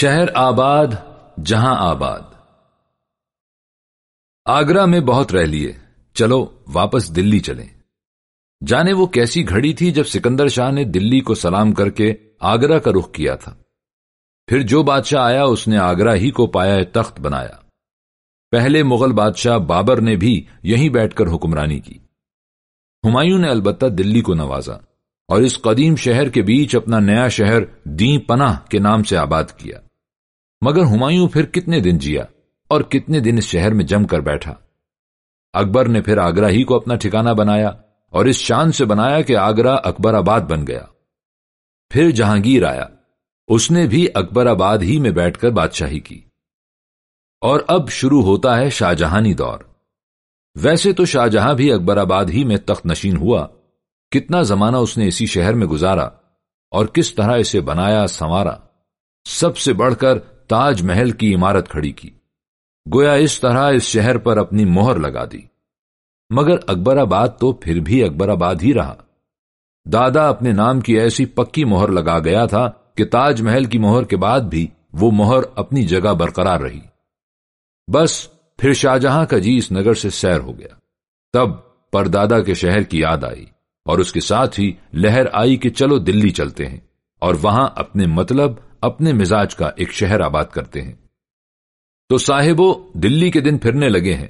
شہر آباد، جہاں آباد۔ آگرہ میں بہت رہ لیے۔ چلو، واپس دلی چلیں۔ جانے وہ کیسی گھڑی تھی جب سکندر شاہ نے دلی کو سلام کر کے آگرہ کا رخ کیا تھا۔ پھر جو بادشاہ آیا، اس نے آگرہ ہی کو پایا تخت بنایا۔ پہلے مغل بادشاہ بابر نے بھی یہیں بیٹھ کر حکمرانی کی۔ ہمایوں نے البتہ دلی کو نوازا اور اس قدیم شہر کے بیچ اپنا نیا شہر دین پناہ کے نام سے آباد کیا۔ مگر ہمایوں پھر کتنے دن جیا اور کتنے دن اس شہر میں جم کر بیٹھا۔ اکبر نے پھر آگرہ ہی کو اپنا ٹھکانہ بنایا اور اس شان سے بنایا کہ آگرہ اکبر آباد بن گیا۔ پھر جہانگیر آیا۔ اس نے بھی اکبر آباد ہی میں بیٹھ کر بادشاہی کی۔ اور اب شروع ہوتا ہے شاہجہانی دور۔ ویسے تو شاہجہاں بھی اکبر آباد ہی میں تخت نشین ہوا، کتنا زمانہ اس نے اسی شہر میں گزارا اور کس طرح اسے بنایا، سنوارا، سب سے بڑھ کر تاج محل کی عمارت کھڑی کی۔ گویا اس طرح اس شہر پر اپنی مہر لگا دی۔ مگر اکبر آباد تو پھر بھی اکبر آباد ہی رہا۔ دادا اپنے نام کی ایسی پکی مہر لگا گیا تھا کہ تاج محل کی مہر کے بعد بھی وہ مہر اپنی جگہ برقرار رہی۔ بس پھر شاہجہاں کا جی اس نگر سے سیر ہو گیا۔ تب پردادا کے شہر کی یاد آئی اور اس کے ساتھ ہی لہر آئی کہ چلو دلی چلتے ہیں اور وہاں اپنے مطلب اپنے مزاج کا ایک شہر آباد کرتے ہیں۔ تو صاحبو، دلی کے دن پھرنے لگے ہیں۔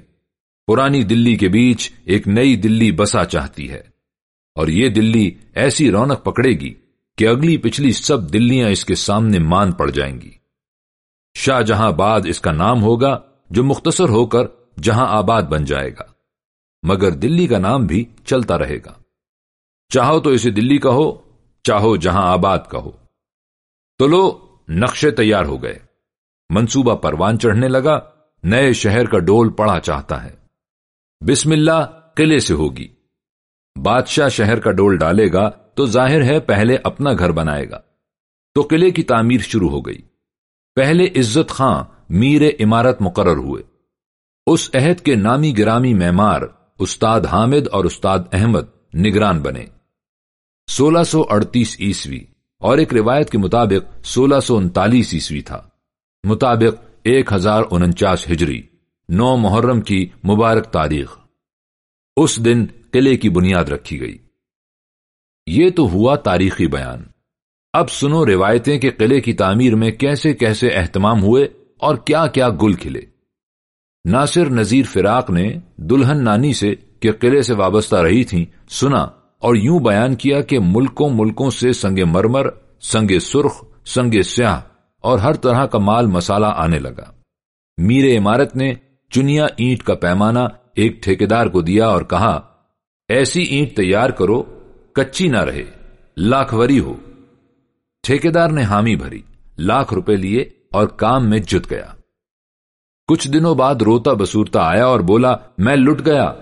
پرانی دلی کے بیچ ایک نئی دلی بسا چاہتی ہے۔ اور یہ دلی ایسی رونق پکڑے گی کہ اگلی پچھلی سب دلیاں اس کے سامنے مان پڑ جائیں گی۔ شاہ جہاں باد اس کا نام ہوگا، جو مختصر ہو کر جہاں آباد بن جائے گا۔ مگر دلی کا نام بھی چلتا رہے گا۔ چاہو تو اسے دلی کا ہو چاہو جہاں آباد کا ہو تو لو نقشے تیار ہو گئے۔ منصوبہ پروان چڑھنے لگا، نئے شہر کا ڈول پڑا چاہتا ہے۔ بسم اللہ قلعے سے ہوگی۔ بادشاہ شہر کا ڈول ڈالے گا تو ظاہر ہے پہلے اپنا گھر بنائے گا۔ تو قلعے کی تعمیر شروع ہو گئی۔ پہلے عزت خاں میر عمارت مقرر ہوئے۔ اس عہد کے نامی گرامی معمار استاد حامد اور استاد احمد نگران بنے۔ سولہ سو اڑتیس عیسوی اور ایک روایت کے مطابق سولہ سو انتالیس عیسوی تھا۔ مطابق ایک ہزار انچاس ہجری، نو محرم کی مبارک تاریخ۔ اس دن قلعے کی بنیاد رکھی گئی۔ یہ تو ہوا تاریخی بیان۔ اب سنو روایتیں کہ قلعے کی تعمیر میں کیسے کیسے اہتمام ہوئے اور کیا کیا گل کھلے۔ ناصر نذیر فراق نے دلہن نانی سے کہ قلعے سے وابستہ رہی تھیں، سنا۔ اور یوں بیان کیا کہ ملکوں ملکوں سے سنگ مرمر، سنگ سرخ، سنگ سیاہ اور ہر طرح کا مال مسالہ آنے لگا۔ میر عمارت نے چنیا اینٹ کا پیمانہ ایک ٹھیکیدار کو دیا اور کہا، ایسی اینٹ تیار کرو، کچی نہ رہے، لاکھ وری ہو۔ ٹھیکیدار نے حامی بھری، لاکھ روپے لیے اور کام میں جت گیا۔ کچھ دنوں بعد روتا بسورتا آیا اور بولا، میں لٹ گیا،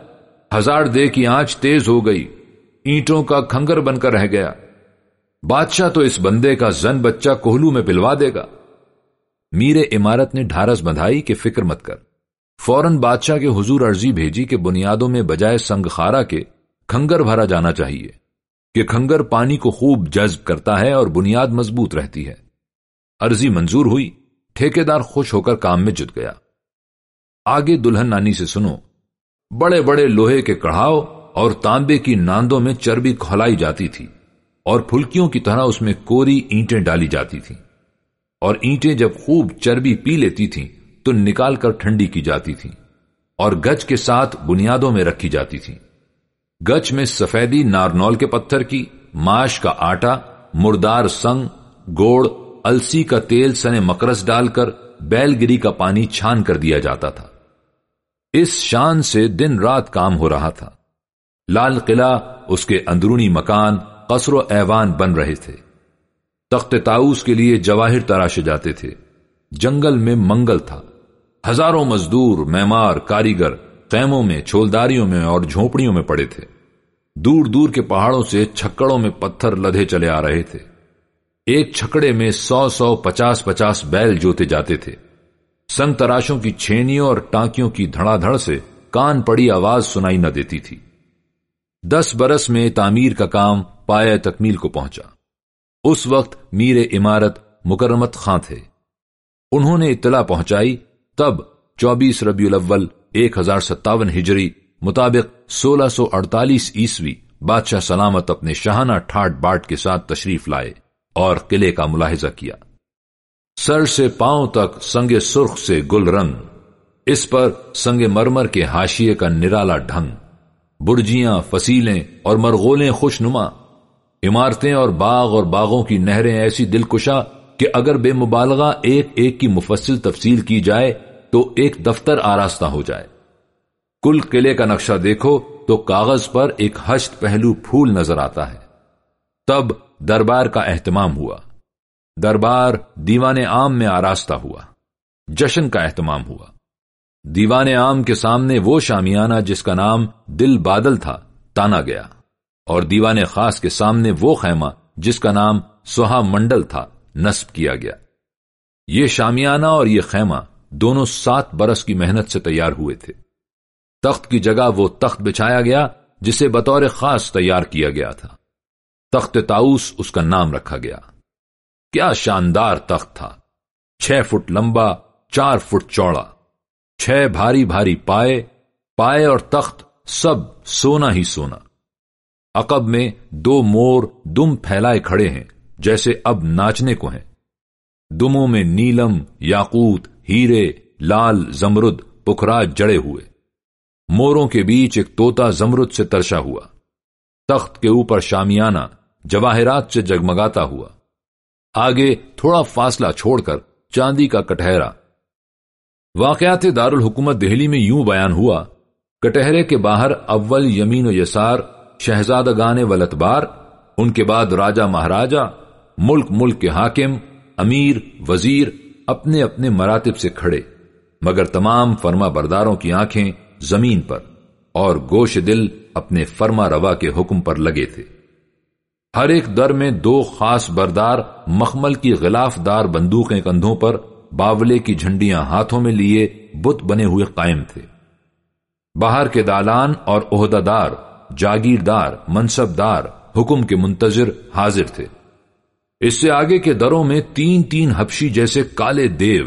ہزار دے کی آنچ تیز ہو گئی۔ اینٹوں کا کھنگر بن کر رہ گیا۔ بادشاہ تو اس بندے کا زن بچہ کوہلو میں پلوا دے گا۔ میر عمارت نے ڈھارس بندھائی کہ فکر مت کر۔ فوراً بادشاہ کے حضور عرضی بھیجی کہ بنیادوں میں بجائے سنگ خارا کے کھنگر بھرا جانا چاہیے، کہ کھنگر پانی کو خوب جذب کرتا ہے اور بنیاد مضبوط رہتی ہے۔ عرضی منظور ہوئی، ٹھیکیدار خوش ہو کر کام میں جت گیا۔ آگے دلہن نانی سے سنو، بڑے بڑے لوہے کے کڑھاؤ اور تانبے کی ناندوں میں چربی کھلائی جاتی تھی اور پھلکیوں کی طرح اس میں کوری اینٹیں ڈالی جاتی تھیں اور اینٹیں جب خوب چربی پی لیتی تھیں تو نکال کر ٹھنڈی کی جاتی تھیں اور گچ کے ساتھ بنیادوں میں رکھی جاتی تھیں۔ گچ میں سفیدی نارنول کے پتھر کی ماش کا آٹا، مردار سنگ، گوڑ، السی کا تیل سنے مکرس ڈال کر بیل گری کا پانی چھان کر دیا جاتا تھا۔ اس شان سے دن رات کام ہو رہا تھا۔ لال قلعہ اس کے اندرونی مکان قصر و ایوان بن رہے تھے۔ تخت تاؤس کے لیے جواہر تراشے جاتے تھے۔ جنگل میں منگل تھا۔ ہزاروں مزدور میمار کاریگر قیموں میں، چھولداریوں میں اور جھونپڑیوں میں پڑے تھے۔ دور دور کے پہاڑوں سے چھکڑوں میں پتھر لدھے چلے آ رہے تھے۔ ایک چھکڑے میں سو سو پچاس پچاس بیل جوتے جاتے تھے۔ سنگ تراشوں کی چھینیوں اور ٹانکیوں کی دھڑا دھڑ سے کان پڑی آواز سنائی نہ دیتی تھی۔ دس برس میں تعمیر کا کام پایا تکمیل کو پہنچا۔ اس وقت میر عمارت مکرمت خاں تھے۔ انہوں نے اطلاع پہنچائی، تب چوبیس ربیع الاول، ایک ہزار ستاون ہجری مطابق سولہ سو اڑتالیس عیسوی بادشاہ سلامت اپنے شہانہ ٹھاٹ باٹ کے ساتھ تشریف لائے اور قلعے کا ملاحظہ کیا۔ سر سے پاؤں تک سنگ سرخ سے گل رنگ، اس پر سنگ مرمر کے ہاشیے کا نرالا ڈھنگ۔ برجیاں فصیلیں اور مرغولیں خوش نما عمارتیں اور باغ اور باغوں کی نہریں ایسی دلکشا کہ اگر بے مبالغہ ایک ایک کی مفصل تفصیل کی جائے تو ایک دفتر آراستہ ہو جائے۔ کل قلعے کا نقشہ دیکھو تو کاغذ پر ایک ہشت پہلو پھول نظر آتا ہے۔ تب دربار کا اہتمام ہوا۔ دربار دیوان عام میں آراستہ ہوا۔ جشن کا اہتمام ہوا۔ دیوان عام کے سامنے وہ شامیانہ جس کا نام دل بادل تھا، تانا گیا۔ اور دیوان خاص کے سامنے وہ خیمہ جس کا نام سہا منڈل تھا، نصب کیا گیا۔ یہ شامیانہ اور یہ خیمہ دونوں سات برس کی محنت سے تیار ہوئے تھے۔ تخت کی جگہ وہ تخت بچھایا گیا، جسے بطور خاص تیار کیا گیا تھا۔ تخت تاؤس اس کا نام رکھا گیا۔ کیا شاندار تخت تھا۔ چھ فٹ لمبا، چار فٹ چوڑا۔ چھ بھاری بھاری پائے پائے اور تخت سب سونا ہی سونا۔ عقب میں دو مور دم پھیلائے کھڑے ہیں، جیسے اب ناچنے کو ہیں۔ دموں میں نیلم، یاقوت، ہیرے، لال، زمرد، پکھرا جڑے ہوئے۔ موروں کے بیچ ایک توتا زمرد سے ترشا ہوا۔ تخت کے اوپر شامیانہ، جواہرات سے جگمگاتا ہوا۔ آگے تھوڑا فاصلہ چھوڑ کر چاندی کا کٹہرا واقعات دارالحکومت دہلی میں یوں بیان ہوا، کٹہرے کے باہر اول یمین و یسار، شہزادہ گانے ولتبار ان کے بعد راجہ مہاراجا ملک ملک کے حاکم، امیر، وزیر، اپنے اپنے مراتب سے کھڑے، مگر تمام فرما برداروں کی آنکھیں زمین پر اور گوش دل اپنے فرما روا کے حکم پر لگے تھے۔ ہر ایک در میں دو خاص بردار مخمل کی غلاف دار بندوقیں کندھوں پر باولے کی جھنڈیاں ہاتھوں میں لیے بت بنے ہوئے قائم تھے۔ باہر کے دالان اور عہدہ دار جاگیردار منصب دار، حکم کے منتظر حاضر تھے۔ اس سے آگے کے دروں میں تین تین ہپشی جیسے کالے دیو،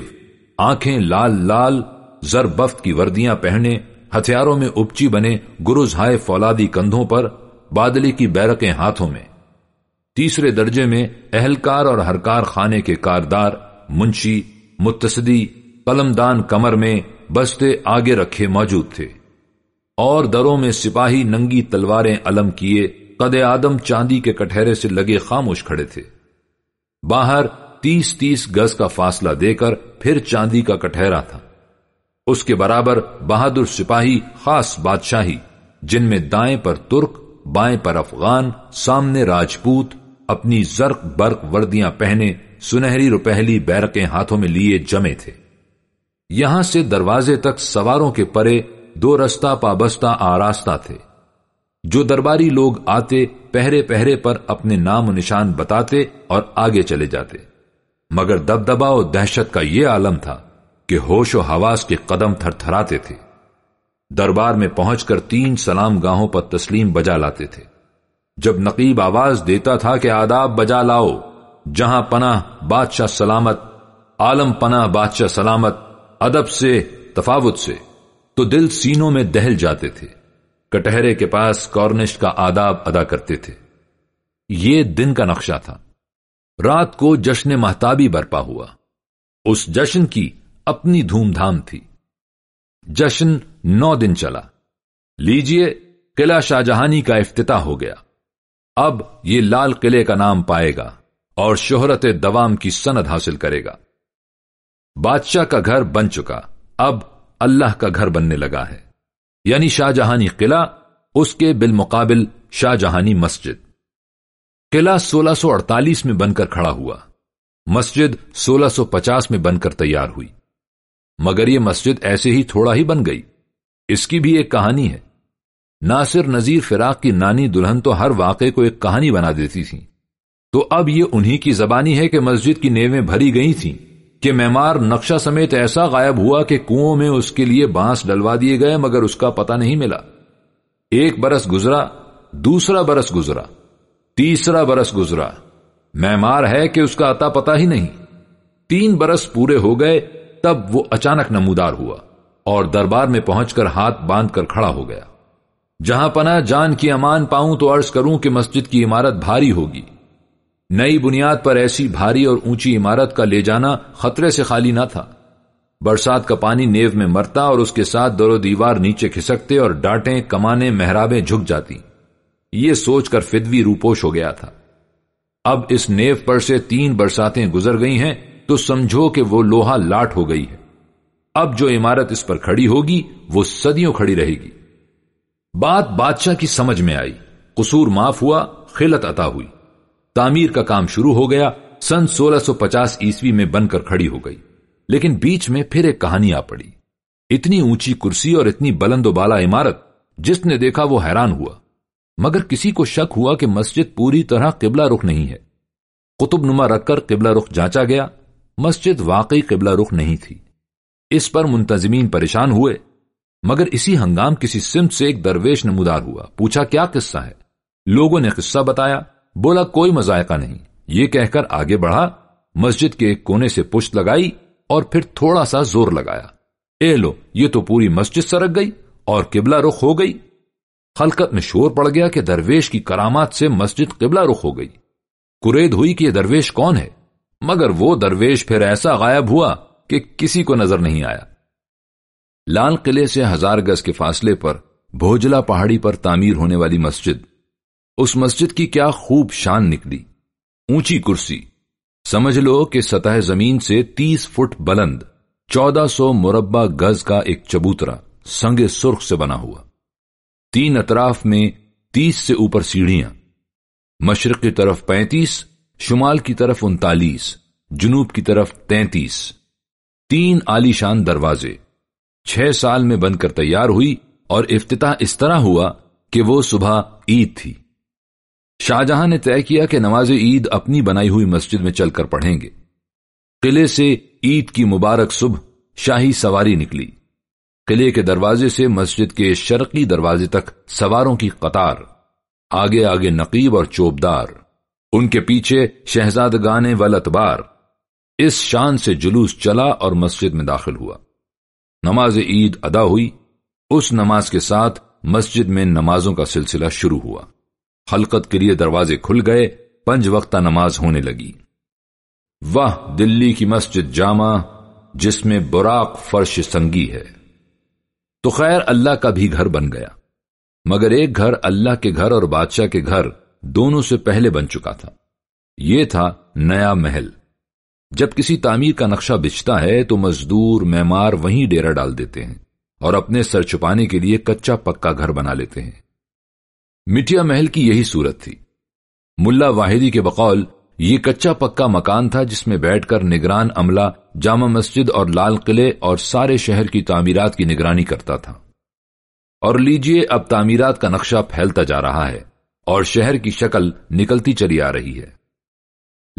آنکھیں لال لال، زر بفت کی وردیاں پہنے، ہتھیاروں میں اپچی بنے گروز ہائے فولادی کندھوں پر بادلی کی بیرکیں ہاتھوں میں۔ تیسرے درجے میں اہلکار اور ہرکار خانے کے کاردار، منشی متصدی قلمدان کمر میں بستے آگے رکھے موجود تھے۔ اور دروں میں سپاہی ننگی تلواریں علم کیے قد آدم چاندی کے کٹہرے سے لگے خاموش کھڑے تھے۔ باہر تیس تیس گز کا فاصلہ دے کر پھر چاندی کا کٹہرا تھا۔ اس کے برابر بہادر سپاہی خاص بادشاہی، جن میں دائیں پر ترک، بائیں پر افغان، سامنے راجپوت، اپنی زرق برق وردیاں پہنے سنہری روپہلی بیرکیں ہاتھوں میں لیے جمے تھے۔ یہاں سے دروازے تک سواروں کے پرے دو رستہ پابستہ آراستہ تھے۔ جو درباری لوگ آتے پہرے پہرے پر اپنے نام و نشان بتاتے اور آگے چلے جاتے۔ مگر دبدبا و دہشت کا یہ عالم تھا کہ ہوش و حواس کے قدم تھر تھراتے تھے۔ دربار میں پہنچ کر تین سلام گاہوں پر تسلیم بجا لاتے تھے۔ جب نقیب آواز دیتا تھا کہ آداب بجا لاؤ جہاں پناہ بادشاہ سلامت، عالم پناہ بادشاہ سلامت، ادب سے، تفاوت سے، تو دل سینوں میں دہل جاتے تھے۔ کٹہرے کے پاس کارنش کا آداب ادا کرتے تھے۔ یہ دن کا نقشہ تھا۔ رات کو جشن محتابی برپا ہوا۔ اس جشن کی اپنی دھوم دھام تھی۔ جشن نو دن چلا۔ لیجیے، قلعہ شاہجہانی کا افتتاح ہو گیا۔ اب یہ لال قلعے کا نام پائے گا۔ اور شہرت دوام کی سند حاصل کرے گا۔ بادشاہ کا گھر بن چکا، اب اللہ کا گھر بننے لگا ہے۔ یعنی شاہ جہانی قلعہ، اس کے بالمقابل شاہ جہانی مسجد۔ قلعہ سولہ سو اڑتالیس میں بن کر کھڑا ہوا۔ مسجد سولہ سو پچاس میں بن کر تیار ہوئی۔ مگر یہ مسجد ایسے ہی تھوڑا ہی بن گئی۔ اس کی بھی ایک کہانی ہے۔ ناصر نذیر فراق کی نانی دلہن تو ہر واقعے کو ایک کہانی بنا دیتی تھی تو اب یہ انہی کی زبانی ہے کہ مسجد کی نیویں بھری گئی تھیں کہ میمار نقشہ سمیت ایسا غائب ہوا کہ کنو میں اس کے لیے بانس ڈلوا دیے گئے مگر اس کا پتہ نہیں ملا۔ ایک برس گزرا، دوسرا برس گزرا، تیسرا برس گزرا۔ میمار ہے کہ اس کا اتا پتا ہی نہیں۔ تین برس پورے ہو گئے، تب وہ اچانک نمودار ہوا اور دربار میں پہنچ کر ہاتھ باندھ کر کھڑا ہو گیا۔ جہاں پنا جان کی امان پاؤں تو عرض کروں کہ مسجد کی عمارت بھاری ہوگی۔ نئی بنیاد پر ایسی بھاری اور اونچی عمارت کا لے جانا خطرے سے خالی نہ تھا۔ برسات کا پانی نیو میں مرتا اور اس کے ساتھ دور و دیوار نیچے کھسکتے اور ڈانٹیں، کمانے، محرابیں جھک جاتی۔ یہ سوچ کر فدوی روپوش ہو گیا تھا۔ اب اس نیو پر سے تین برساتیں گزر گئی ہیں تو سمجھو کہ وہ لوہا لاٹ ہو گئی ہے۔ اب جو عمارت اس پر کھڑی ہوگی، وہ صدیوں کھڑی رہے گی۔ بات بادشاہ کی سمجھ میں آئی۔ قصور معاف ہوا، خلت عطا ہوئی۔ تعمیر کا کام شروع ہو گیا، سن سولہ سو پچاس عیسوی میں بن کر کھڑی ہو گئی۔ لیکن بیچ میں پھر ایک کہانی آ پڑی۔ اتنی اونچی کرسی اور اتنی بلند و بالا عمارت، جس نے دیکھا وہ حیران ہوا۔ مگر کسی کو شک ہوا کہ مسجد پوری طرح قبلہ رخ نہیں ہے۔ قطب نما رکھ کر قبلہ رخ جانچا گیا، مسجد واقعی قبلہ رخ نہیں تھی۔ اس پر منتظمین پریشان ہوئے۔ مگر اسی ہنگام کسی سمت سے ایک درویش نمودار ہوا۔ پوچھا، کیا قصہ ہے؟ لوگوں نے قصہ بتایا۔ بولا کوئی مذائقہ نہیں۔ یہ کہہ کر آگے بڑھا، مسجد کے ایک کونے سے پشت لگائی اور پھر تھوڑا سا زور لگایا۔ اے لو، یہ تو پوری مسجد سرک گئی اور قبلہ رخ ہو گئی۔ خلقت میں شور پڑ گیا کہ درویش کی کرامات سے مسجد قبلہ رخ ہو گئی۔ کرید ہوئی کہ یہ درویش کون ہے؟ مگر وہ درویش پھر ایسا غائب ہوا کہ کسی کو نظر نہیں آیا۔ لال قلعے سے ہزار گز کے فاصلے پر بھوجلا پہاڑی پر تعمیر ہونے والی مسجد اس مسجد کی کیا خوب شان نکلی۔ اونچی کرسی۔ سمجھ لو کہ سطح زمین سے تیس فٹ بلند، چودہ سو مربع گز کا ایک چبوترا سنگ سرخ سے بنا ہوا۔ تین اطراف میں تیس سے اوپر سیڑھیاں۔ مشرق کی طرف پینتیس، شمال کی طرف انتالیس، جنوب کی طرف تینتیس۔ تین شان دروازے۔ چھ سال میں بن کر تیار ہوئی اور افتتاح اس طرح ہوا کہ وہ صبح عید تھی۔ شاہجہاں نے طے کیا کہ نماز عید اپنی بنائی ہوئی مسجد میں چل کر پڑھیں گے۔ قلعے سے عید کی مبارک صبح شاہی سواری نکلی۔ قلعے کے دروازے سے مسجد کے شرقی دروازے تک سواروں کی قطار، آگے آگے نقیب اور چوبدار۔ ان کے پیچھے شہزاد گانے ولتبار اس شان سے جلوس چلا اور مسجد میں داخل ہوا۔ نماز عید ادا ہوئی۔ اس نماز کے ساتھ مسجد میں نمازوں کا سلسلہ شروع ہوا۔ خلقت کے لیے دروازے کھل گئے، پنج وقتہ نماز ہونے لگی۔ وہ دلی کی مسجد جامع، جس میں براق فرش سنگی ہے۔ تو خیر اللہ کا بھی گھر بن گیا۔ مگر ایک گھر اللہ کے گھر اور بادشاہ کے گھر دونوں سے پہلے بن چکا تھا۔ یہ تھا نیا محل۔ جب کسی تعمیر کا نقشہ بچتا ہے تو مزدور میمار وہیں ڈیرا ڈال دیتے ہیں اور اپنے سر چھپانے کے لیے کچا پکا گھر بنا لیتے ہیں۔ مٹیا محل کی یہی صورت تھی۔ ملا واحدی کے بقول، یہ کچا پکا مکان تھا جس میں بیٹھ کر نگران عملہ، جامع مسجد اور لال قلعے اور سارے شہر کی تعمیرات کی نگرانی کرتا تھا۔ اور لیجیے، اب تعمیرات کا نقشہ پھیلتا جا رہا ہے اور شہر کی شکل نکلتی چلی آ رہی ہے۔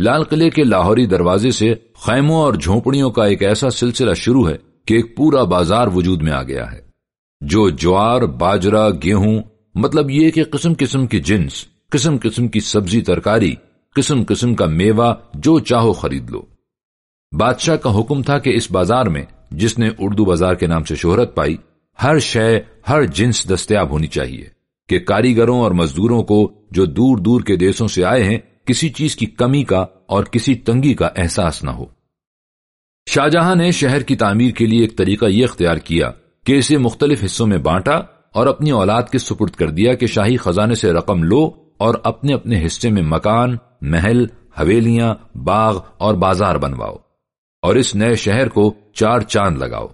لال قلعے کے لاہوری دروازے سے خیموں اور جھونپڑیوں کا ایک ایسا سلسلہ شروع ہے کہ ایک پورا بازار وجود میں آ گیا ہے۔ جو جوار باجرا گیہوں مطلب یہ کہ قسم قسم کی جنس، قسم قسم کی سبزی ترکاری، قسم قسم کا میوہ، جو چاہو خرید لو۔ بادشاہ کا حکم تھا کہ اس بازار میں جس نے اردو بازار کے نام سے شہرت پائی، ہر شے، ہر جنس دستیاب ہونی چاہیے کہ کاریگروں اور مزدوروں کو جو دور دور کے دیسوں سے آئے ہیں، کسی چیز کی کمی کا اور کسی تنگی کا احساس نہ ہو۔ شاہجہاں نے شہر کی تعمیر کے لیے ایک طریقہ یہ اختیار کیا کہ اسے مختلف حصوں میں بانٹا اور اپنی اولاد کے سپرد کر دیا کہ شاہی خزانے سے رقم لو اور اپنے اپنے حصے میں مکان، محل، حویلیاں، باغ اور بازار بنواؤ اور اس نئے شہر کو چار چاند لگاؤ۔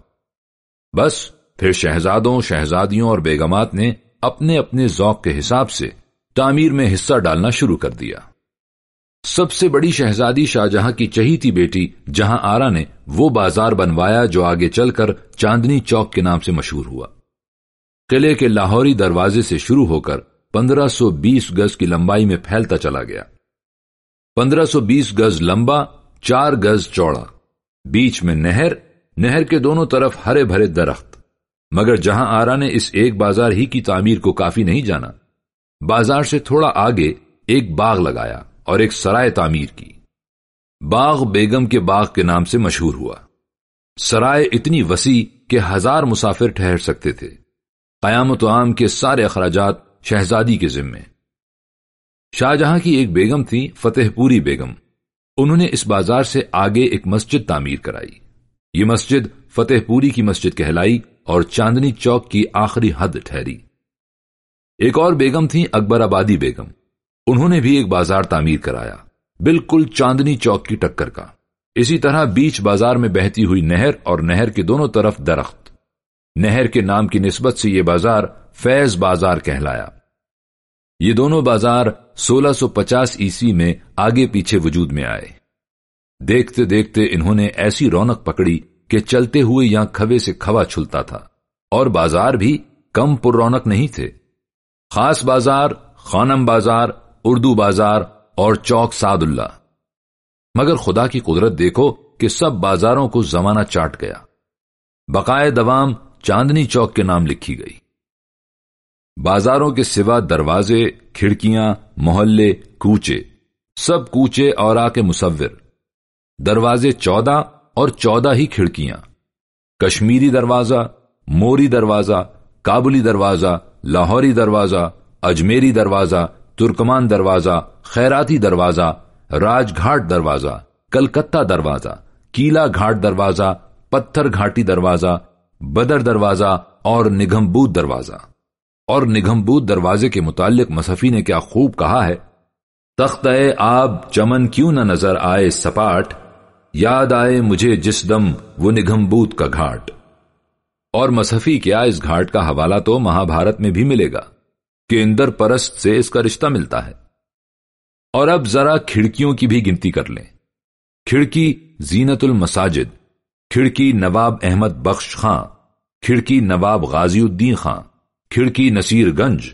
بس پھر شہزادوں، شہزادیوں اور بیگمات نے اپنے اپنے ذوق کے حساب سے تعمیر میں حصہ ڈالنا شروع کر دیا۔ سب سے بڑی شہزادی شاہجہاں کی چہیتی بیٹی، جہاں آرا نے وہ بازار بنوایا جو آگے چل کر چاندنی چوک کے نام سے مشہور ہوا۔ قلعے کے لاہوری دروازے سے شروع ہو کر پندرہ سو بیس گز کی لمبائی میں پھیلتا چلا گیا۔ پندرہ سو بیس گز لمبا، چار گز چوڑا۔ بیچ میں نہر نہر کے دونوں طرف ہرے بھرے درخت۔ مگر جہاں آرا نے اس ایک بازار ہی کی تعمیر کو کافی نہیں جانا، بازار سے تھوڑا آگے ایک باغ لگایا اور ایک سرائے تعمیر کی۔ باغ بیگم کے باغ کے نام سے مشہور ہوا۔ سرائے اتنی وسیع کہ ہزار مسافر ٹھہر سکتے تھے۔ قیامت عام کے سارے اخراجات شہزادی کے ذمے۔ شاہجہاں کی ایک بیگم تھی، فتح پوری بیگم۔ انہوں نے اس بازار سے آگے ایک مسجد تعمیر کرائی۔ یہ مسجد فتح پوری کی مسجد کہلائی اور چاندنی چوک کی آخری حد ٹھہری۔ ایک اور بیگم تھی اکبر آبادی بیگم۔ انہوں نے بھی ایک بازار تعمیر کرایا، بالکل چاندنی چوک کی ٹکر کا۔ اسی طرح بیچ بازار میں بہتی ہوئی نہر اور نہر کے دونوں طرف درخت۔ نہر کے نام کی نسبت سے یہ بازار فیض بازار کہلایا۔ یہ دونوں بازار سولہ سو پچاس عیسوی میں آگے پیچھے وجود میں آئے۔ دیکھتے دیکھتے انہوں نے ایسی رونق پکڑی کہ چلتے ہوئے یہاں کھوے سے کھوا چھلتا تھا۔ اور بازار بھی کم پر رونق نہیں تھے۔ خاص بازار، خانم بازار، اردو بازار اور چوک سعد اللہ۔ مگر خدا کی قدرت دیکھو کہ سب بازاروں کو زمانہ چاٹ گیا۔ بقائے دوام چاندنی چوک کے نام لکھی گئی۔ بازاروں کے سوا دروازے، کھڑکیاں، محلے، کوچے، سب کوچے اور آ کے مصور۔ دروازے چودہ اور چودہ ہی کھڑکیاں۔ کشمیری دروازہ، موری دروازہ، کابلی دروازہ، لاہوری دروازہ، اجمیری دروازہ، ترکمان دروازہ، خیراتی دروازہ، راج گھاٹ دروازہ، کلکتہ دروازہ، کیلا گھاٹ دروازہ، پتھر گھاٹی دروازہ بدر دروازہ اور نگمبود دروازہ۔ اور نگمبود دروازے کے متعلق مصفی نے کیا خوب کہا ہے، تخت آب، چمن کیوں نہ نظر آئے سپاٹ، یاد آئے مجھے جس دم وہ نگمبوت کا گھاٹ۔ اور مصحفی کیا اس گھاٹ کا حوالہ تو مہا بھارت میں بھی ملے گا، کہ اندر پرست سے اس کا رشتہ ملتا ہے۔ اور اب ذرا کھڑکیوں کی بھی گنتی کر لیں۔ کھڑکی زینت المساجد کھڑکی نواب احمد بخش خاں کھڑکی نواب غازی الدین خاں کھڑکی نصیر گنج،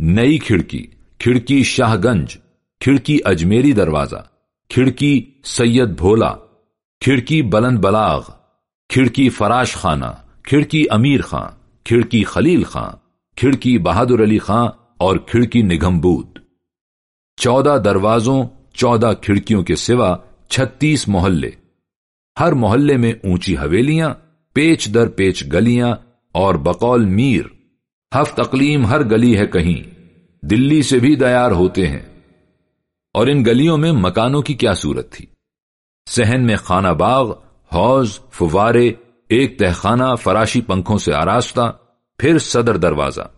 نئی کھڑکی کھڑکی شاہ گنج، کھڑکی اجمیری دروازہ، کھڑکی سید بھولا، کھڑکی بلند بلاغ، کھڑکی فراش خانہ، کھڑکی امیر خان، کھڑکی خلیل خان، کھڑکی بہادر علی خان اور کھڑکی نگمبود چودہ دروازوں، چودہ کھڑکیوں کے سوا چھتیس محلے۔ ہر محلے میں اونچی حویلیاں، پیچ در پیچ گلیاں اور بقول میر۔ ہفت اقلیم ہر گلی ہے کہیں، دلی سے بھی دیار ہوتے ہیں۔ اور ان گلیوں میں مکانوں کی کیا صورت تھی؟ سہن میں خانہ باغ، حوض، فوارے، ایک تہخانہ، فراشی پنکھوں سے آراستہ، پھر صدر دروازہ۔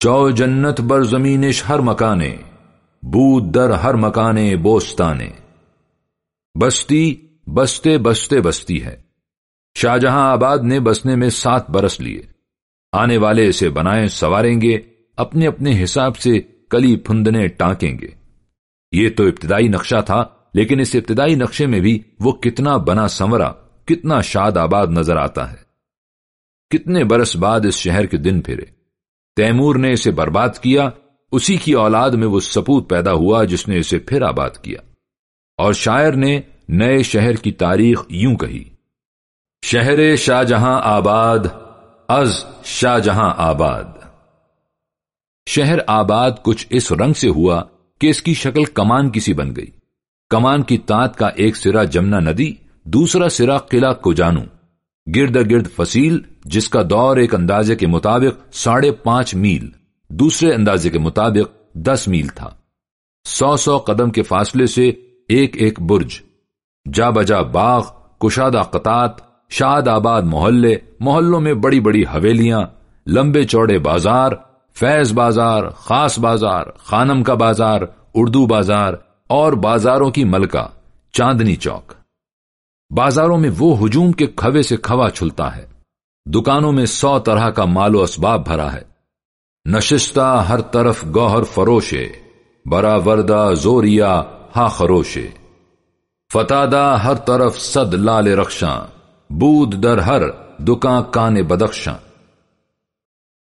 چو جنت بر زمینش ہر مکانے، بود در ہر مکانے، بوستانے۔ بستی بستے بستے بستی ہے۔ شاہجہاں آباد نے بسنے میں سات برس لیے۔ آنے والے اسے بنائے سواریں گے، اپنے اپنے حساب سے کلی پھندنے ٹانکیں گے۔ یہ تو ابتدائی نقشہ تھا، لیکن اس ابتدائی نقشے میں بھی وہ کتنا بنا سنورا، کتنا شاد آباد نظر آتا ہے۔ کتنے برس بعد اس شہر کے دن پھرے۔ تیمور نے اسے برباد کیا، اسی کی اولاد میں وہ سپوت پیدا ہوا جس نے اسے پھر آباد کیا۔ اور شاعر نے نئے شہر کی تاریخ یوں کہی، شہر شاہ جہاں آباد، از شاہ جہاں آباد۔ شہر آباد کچھ اس رنگ سے ہوا کہ اس کی شکل کمان کسی بن گئی۔ کمان کی تانت کا ایک سرا جمنا ندی، دوسرا سرا قلعہ کو جانو گرد گرد فصیل، جس کا دور ایک اندازے کے مطابق ساڑھے پانچ میل، دوسرے اندازے کے مطابق دس میل تھا۔ سو سو قدم کے فاصلے سے ایک ایک برج۔ جا بجا باغ، کشادہ قطات شاد آباد محلے، محلوں میں بڑی بڑی حویلیاں، لمبے چوڑے بازار، فیض بازار، خاص بازار، خانم کا بازار، اردو بازار اور بازاروں کی ملکہ، چاندنی چوک۔ بازاروں میں وہ ہجوم کے کھوے سے کھوا چھلتا ہے۔ دکانوں میں سو طرح کا مال و اسباب بھرا ہے۔ نشستہ ہر طرف گوہر فروشے برا وردہ زوریا ہا خروشے۔ فتادہ ہر طرف صد لال رخشاں، بود در ہر دکان کان بدخشاں۔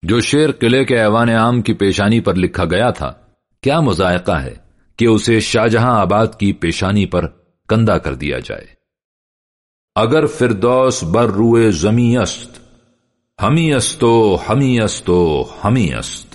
جو شیر قلعے کے ایوان عام کی پیشانی پر لکھا گیا تھا، کیا مذائقہ ہے کہ اسے شاہجہاں آباد کی پیشانی پر کندہ کر دیا جائے؟ اگر فردوس بر روئے زمی است ہمی استو ہمی استو ہمی است۔